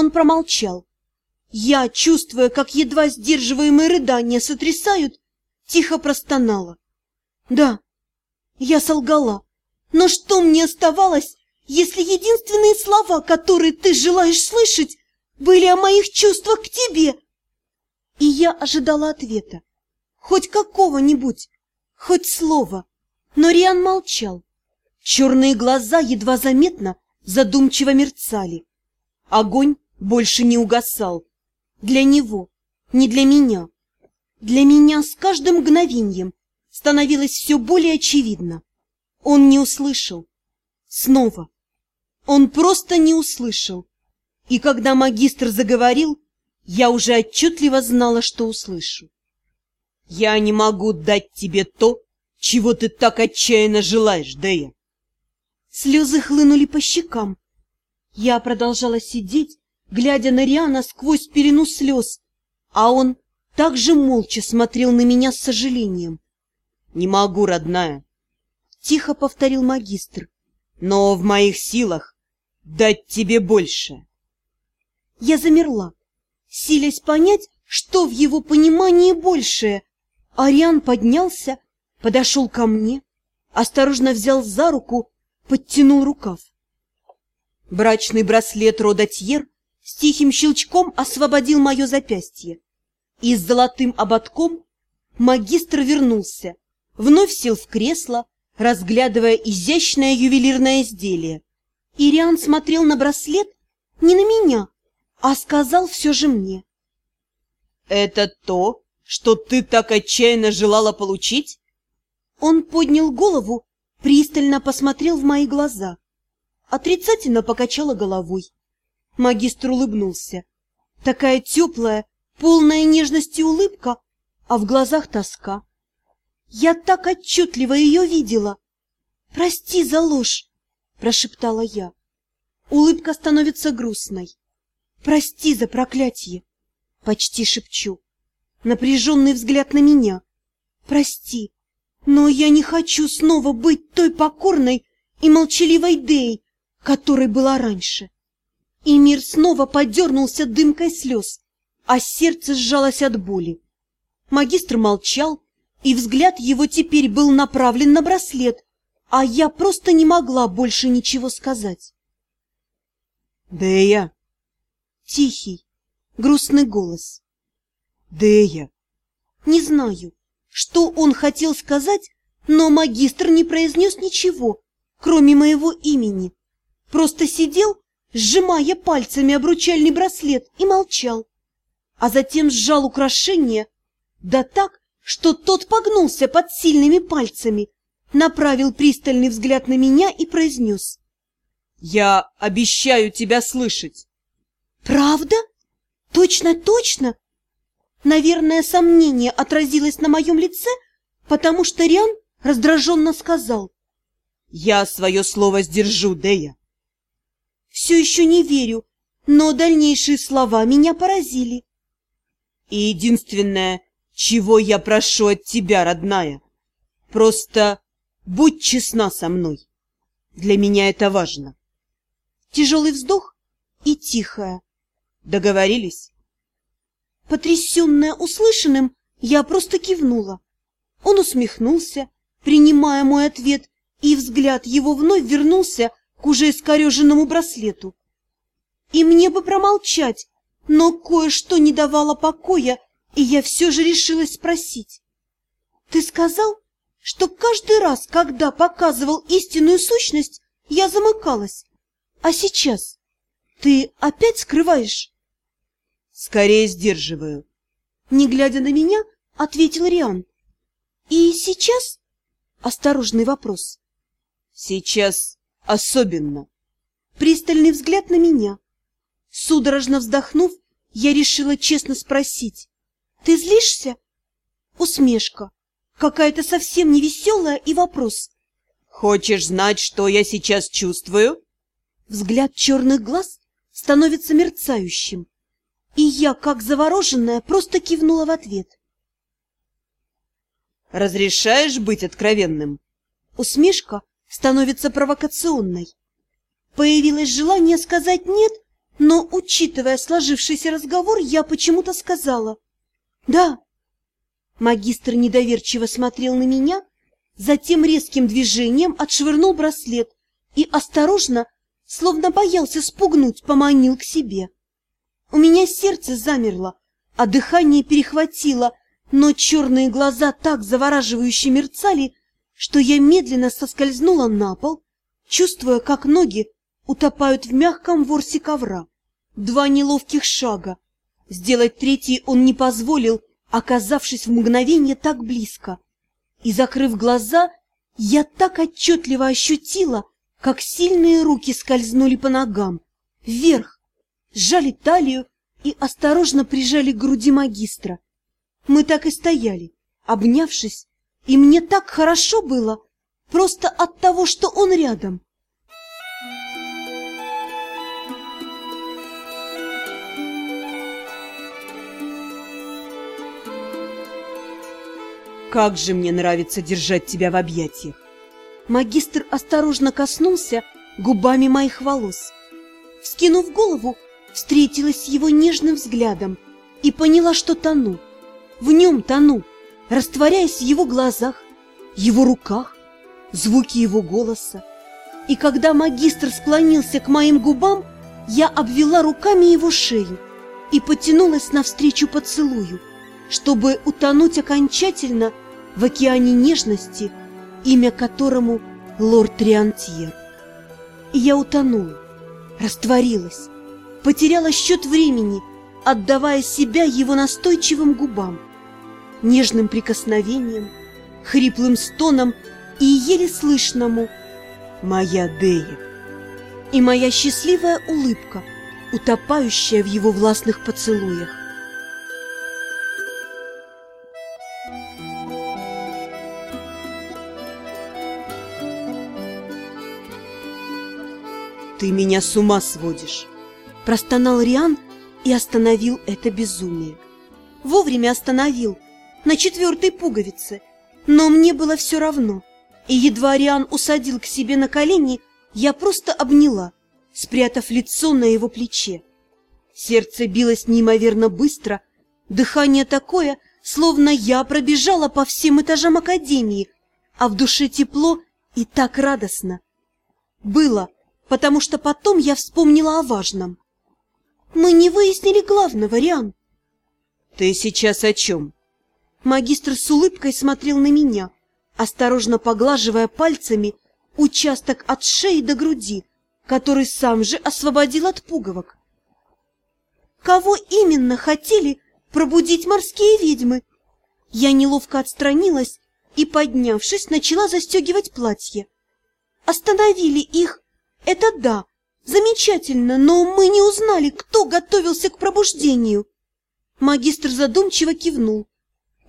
Он промолчал. Я, чувствуя, как едва сдерживаемые рыдания сотрясают, тихо простонала. Да, я солгала. Но что мне оставалось, если единственные слова, которые ты желаешь слышать, были о моих чувствах к тебе? И я ожидала ответа. Хоть какого-нибудь, хоть слова. Но Риан молчал. Черные глаза едва заметно задумчиво мерцали. Огонь больше не угасал. Для него, не для меня. Для меня с каждым мгновением становилось все более очевидно. Он не услышал. Снова. Он просто не услышал. И когда магистр заговорил, я уже отчетливо знала, что услышу. «Я не могу дать тебе то, чего ты так отчаянно желаешь, Дэя!» Слезы хлынули по щекам. Я продолжала сидеть, глядя на Риана сквозь пелену слез, а он также молча смотрел на меня с сожалением. «Не могу, родная!» — тихо повторил магистр. «Но в моих силах дать тебе больше!» Я замерла, силясь понять, что в его понимании большее. Ариан поднялся, подошел ко мне, осторожно взял за руку подтянул рукав. Брачный браслет Родотьер с тихим щелчком освободил мое запястье. И с золотым ободком магистр вернулся, вновь сел в кресло, разглядывая изящное ювелирное изделие. Ириан смотрел на браслет не на меня, а сказал все же мне. «Это то, что ты так отчаянно желала получить?» Он поднял голову пристально посмотрел в мои глаза. Отрицательно покачала головой. Магистр улыбнулся. Такая теплая, полная нежности улыбка, а в глазах тоска. Я так отчетливо ее видела. «Прости за ложь!» — прошептала я. Улыбка становится грустной. «Прости за проклятие!» — почти шепчу. Напряженный взгляд на меня. «Прости!» Но я не хочу снова быть той покорной и молчаливой Дей, которой была раньше. И мир снова подернулся дымкой слез, а сердце сжалось от боли. Магистр молчал, и взгляд его теперь был направлен на браслет, а я просто не могла больше ничего сказать. «Дея!» Тихий, грустный голос. «Дея!» Не знаю, что он хотел сказать, но магистр не произнес ничего, кроме моего имени. Просто сидел, сжимая пальцами обручальный браслет, и молчал. А затем сжал украшение, да так, что тот погнулся под сильными пальцами, направил пристальный взгляд на меня и произнес. «Я обещаю тебя слышать». «Правда? Точно-точно?» Наверное, сомнение отразилось на моем лице, потому что Риан раздраженно сказал. «Я свое слово сдержу, Дея». Все еще не верю, но дальнейшие слова меня поразили. И единственное, чего я прошу от тебя, родная, просто будь честна со мной. Для меня это важно. Тяжелый вздох и тихая. Договорились? Потрясенная услышанным, я просто кивнула. Он усмехнулся, принимая мой ответ, и взгляд его вновь вернулся к уже искореженному браслету. И мне бы промолчать, но кое-что не давало покоя, и я все же решилась спросить. «Ты сказал, что каждый раз, когда показывал истинную сущность, я замыкалась, а сейчас ты опять скрываешь?» Скорее сдерживаю. Не глядя на меня, ответил Риан. И сейчас? Осторожный вопрос. Сейчас особенно. Пристальный взгляд на меня. Судорожно вздохнув, я решила честно спросить. Ты злишься? Усмешка. Какая-то совсем невеселая и вопрос. Хочешь знать, что я сейчас чувствую? Взгляд черных глаз становится мерцающим. И я, как завороженная, просто кивнула в ответ. «Разрешаешь быть откровенным?» Усмешка становится провокационной. Появилось желание сказать «нет», но, учитывая сложившийся разговор, я почему-то сказала «Да». Магистр недоверчиво смотрел на меня, затем резким движением отшвырнул браслет и осторожно, словно боялся спугнуть, поманил к себе. У меня сердце замерло, а дыхание перехватило, но черные глаза так завораживающе мерцали, что я медленно соскользнула на пол, чувствуя, как ноги утопают в мягком ворсе ковра. Два неловких шага. Сделать третий он не позволил, оказавшись в мгновение так близко. И, закрыв глаза, я так отчетливо ощутила, как сильные руки скользнули по ногам, вверх, сжали талию и осторожно прижали к груди магистра. Мы так и стояли, обнявшись, и мне так хорошо было, просто от того, что он рядом. Как же мне нравится держать тебя в объятиях. Магистр осторожно коснулся губами моих волос. Вскинув голову, встретилась с его нежным взглядом и поняла, что тону. В нем тону, растворяясь в его глазах, его руках, звуки его голоса. И когда магистр склонился к моим губам, я обвела руками его шею и потянулась навстречу поцелую, чтобы утонуть окончательно в океане нежности, имя которому лорд Триантьер. И я утонула, растворилась, потеряла счет времени, отдавая себя его настойчивым губам, нежным прикосновением, хриплым стоном и еле слышному «Моя Дея» и моя счастливая улыбка, утопающая в его властных поцелуях. Ты меня с ума сводишь. Простонал Риан и остановил это безумие. Вовремя остановил, на четвертой пуговице. Но мне было все равно. И едва Риан усадил к себе на колени, я просто обняла, спрятав лицо на его плече. Сердце билось неимоверно быстро, дыхание такое, словно я пробежала по всем этажам академии, а в душе тепло и так радостно. Было, потому что потом я вспомнила о важном. Мы не выяснили главного, Риан. Ты сейчас о чем? Магистр с улыбкой смотрел на меня, осторожно поглаживая пальцами участок от шеи до груди, который сам же освободил от пуговок. Кого именно хотели пробудить морские ведьмы? Я неловко отстранилась и, поднявшись, начала застегивать платье. Остановили их это да, замечательно, но мы не узнали, кто готовился к пробуждению. Магистр задумчиво кивнул,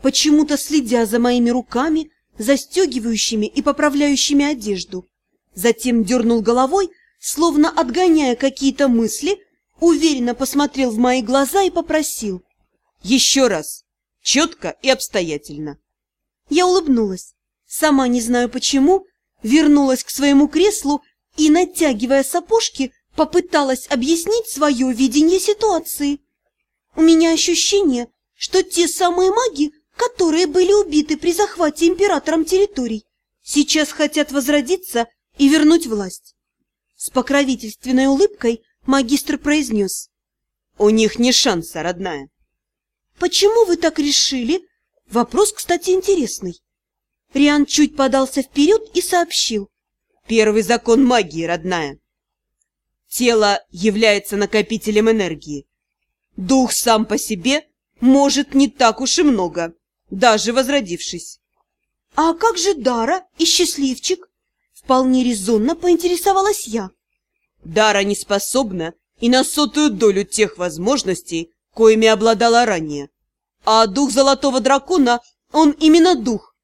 почему-то следя за моими руками, застегивающими и поправляющими одежду. Затем дернул головой, словно отгоняя какие-то мысли, уверенно посмотрел в мои глаза и попросил. «Еще раз! Четко и обстоятельно!» Я улыбнулась. Сама не знаю почему, вернулась к своему креслу и, натягивая сапожки, попыталась объяснить свое видение ситуации. У меня ощущение, что те самые маги, которые были убиты при захвате императором территорий, сейчас хотят возродиться и вернуть власть. С покровительственной улыбкой магистр произнес. «У них не шанса, родная». «Почему вы так решили?» Вопрос, кстати, интересный. Риан чуть подался вперед и сообщил. Первый закон магии, родная. Тело является накопителем энергии. Дух сам по себе может не так уж и много, даже возродившись. А как же Дара и Счастливчик? Вполне резонно поинтересовалась я. Дара не способна и на сотую долю тех возможностей, коими обладала ранее. А дух Золотого Дракона, он именно дух.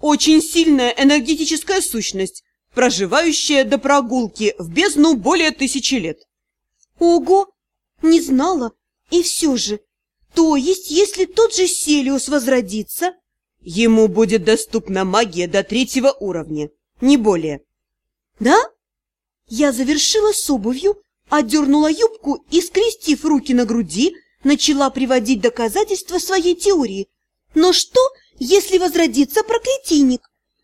Очень сильная энергетическая сущность, проживающая до прогулки в бездну более тысячи лет. Ого! Не знала. И все же, то есть, если тот же Селиус возродится... Ему будет доступна магия до третьего уровня, не более. Да? Я завершила с обувью, одернула юбку и, скрестив руки на груди, начала приводить доказательства своей теории. Но что, если возродится проклятийник?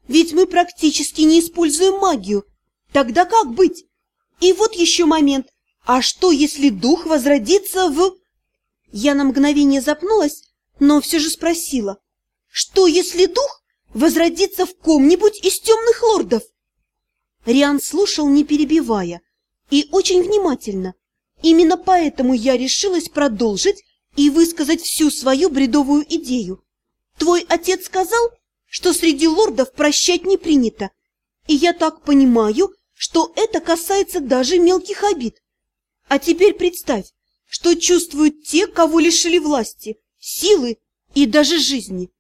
Ведь мы практически не используем магию. Тогда как быть? И вот еще момент. А что, если дух возродится в... Я на мгновение запнулась, но все же спросила. Что, если дух возродится в ком-нибудь из темных лордов? Риан слушал, не перебивая, и очень внимательно. Именно поэтому я решилась продолжить и высказать всю свою бредовую идею. Твой отец сказал, что среди лордов прощать не принято, и я так понимаю, что это касается даже мелких обид. А теперь представь, что чувствуют те, кого лишили власти, силы и даже жизни.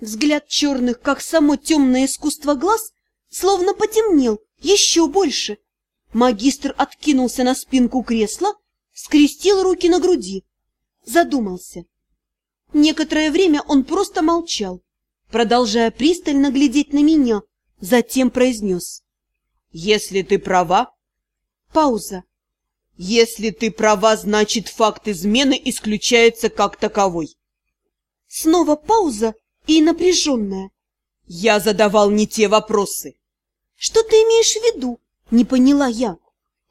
Взгляд черных, как само темное искусство глаз, словно потемнел еще больше. Магистр откинулся на спинку кресла, скрестил руки на груди, задумался. Некоторое время он просто молчал, продолжая пристально глядеть на меня, затем произнес. «Если ты права...» Пауза. «Если ты права, значит, факт измены исключается как таковой». Снова пауза и напряженная. «Я задавал не те вопросы». «Что ты имеешь в виду?» Не поняла я.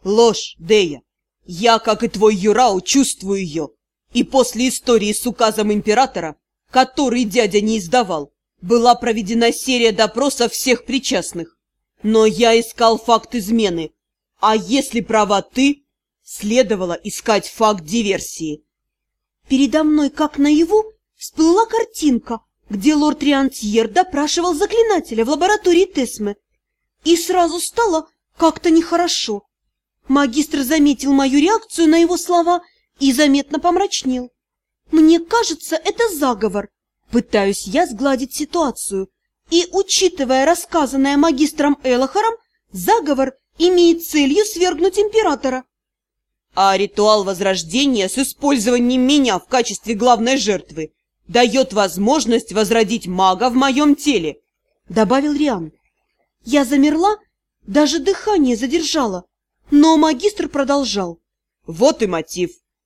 «Ложь, Дея. Я, как и твой Юрау, чувствую ее. И после истории с указом императора, который дядя не издавал, была проведена серия допросов всех причастных. Но я искал факт измены. А если права ты, следовало искать факт диверсии. Передо мной, как наяву, всплыла картинка, где лорд Риантьер допрашивал заклинателя в лаборатории Тесме. И сразу стало как-то нехорошо. Магистр заметил мою реакцию на его слова и заметно помрачнел. Мне кажется, это заговор. Пытаюсь я сгладить ситуацию. И, учитывая рассказанное магистром Элохором, заговор имеет целью свергнуть императора. А ритуал возрождения с использованием меня в качестве главной жертвы дает возможность возродить мага в моем теле, — добавил Риан. Я замерла, даже дыхание задержала, но магистр продолжал. Вот и мотив.